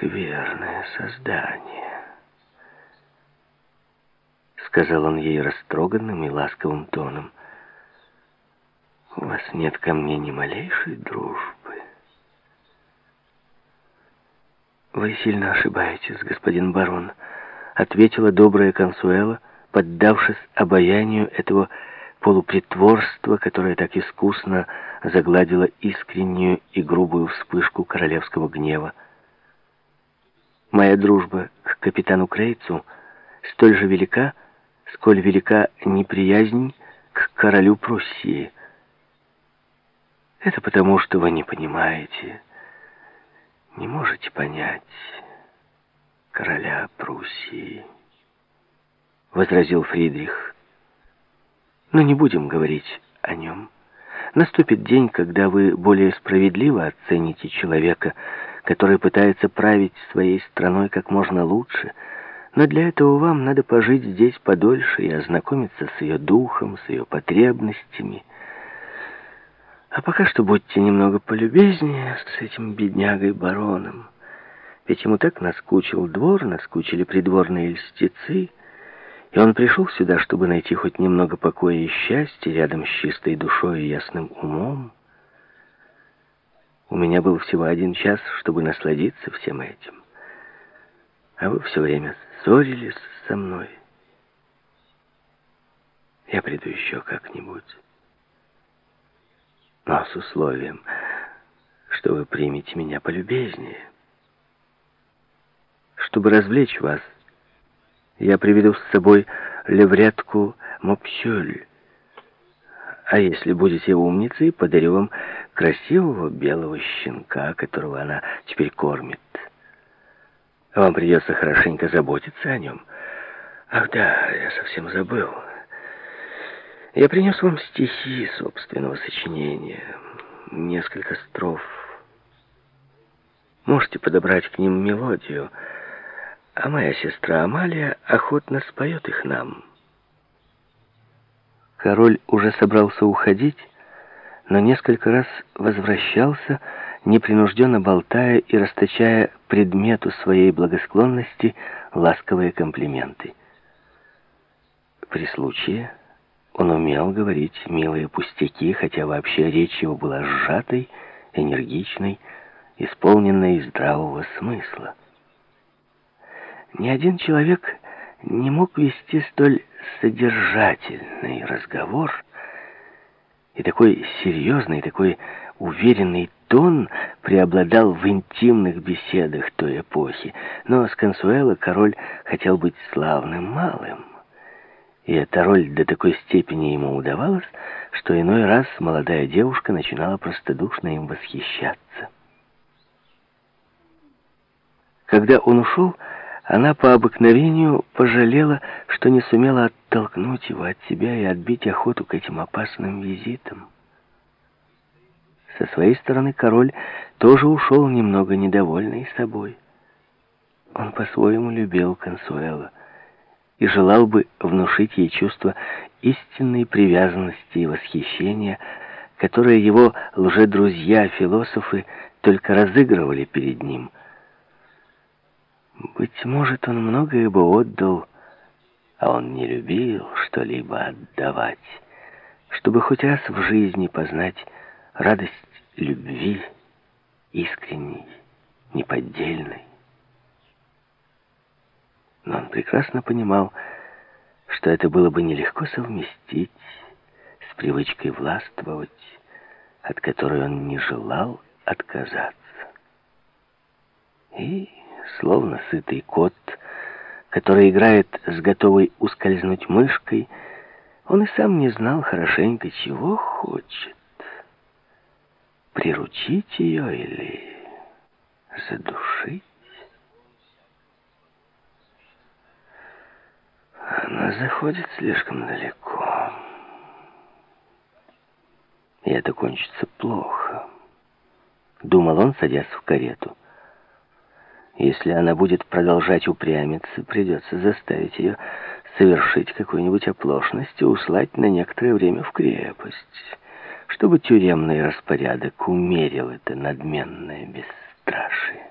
скверное создание», — сказал он ей растроганным и ласковым тоном. «У вас нет ко мне ни малейшей дружбы». «Вы сильно ошибаетесь, господин барон», — ответила добрая Консуэла, поддавшись обаянию этого полупритворства, которое так искусно загладило искреннюю и грубую вспышку королевского гнева. Моя дружба к капитану Крейцу столь же велика, сколь велика неприязнь к королю Пруссии. Это потому, что вы не понимаете, не можете понять короля Пруссии, возразил Фридрих. Но не будем говорить о нем. Наступит день, когда вы более справедливо оцените человека, который пытается править своей страной как можно лучше, но для этого вам надо пожить здесь подольше и ознакомиться с ее духом, с ее потребностями. А пока что будьте немного полюбезнее с этим беднягой-бароном, ведь ему так наскучил двор, наскучили придворные льстецы, и он пришел сюда, чтобы найти хоть немного покоя и счастья рядом с чистой душой и ясным умом. У меня был всего один час, чтобы насладиться всем этим. А вы все время ссорились со мной. Я приду еще как-нибудь. Но с условием, что вы примете меня полюбезнее. Чтобы развлечь вас, я приведу с собой левретку Мопсюль. А если будете умницей, подарю вам красивого белого щенка, которого она теперь кормит. Вам придется хорошенько заботиться о нем. Ах да, я совсем забыл. Я принес вам стихи собственного сочинения. Несколько строф. Можете подобрать к ним мелодию — а моя сестра Амалия охотно споет их нам. Король уже собрался уходить, но несколько раз возвращался, непринужденно болтая и расточая предмету своей благосклонности ласковые комплименты. При случае он умел говорить милые пустяки, хотя вообще речь его была сжатой, энергичной, исполненной здравого смысла. Ни один человек не мог вести столь содержательный разговор, и такой серьезный, такой уверенный тон преобладал в интимных беседах той эпохи. Но с Консуэло король хотел быть славным малым. И эта роль до такой степени ему удавалась, что иной раз молодая девушка начинала простодушно им восхищаться. Когда он ушел, она по обыкновению пожалела, что не сумела оттолкнуть его от себя и отбить охоту к этим опасным визитам. Со своей стороны король тоже ушел немного недовольный собой. Он по-своему любил Консуэла и желал бы внушить ей чувство истинной привязанности и восхищения, которое его лжедрузья-философы только разыгрывали перед ним – быть может, он многое бы отдал, а он не любил что-либо отдавать, чтобы хоть раз в жизни познать радость любви, искренней, неподдельной. Но он прекрасно понимал, что это было бы нелегко совместить с привычкой властвовать, от которой он не желал отказаться. И словно сытый кот, который играет с готовой ускользнуть мышкой, он и сам не знал хорошенько, чего хочет. Приручить ее или задушить? Она заходит слишком далеко. И это кончится плохо. Думал он, садясь в карету. Если она будет продолжать упрямиться, придется заставить ее совершить какую-нибудь оплошность и услать на некоторое время в крепость, чтобы тюремный распорядок умерил это надменное бесстрашие.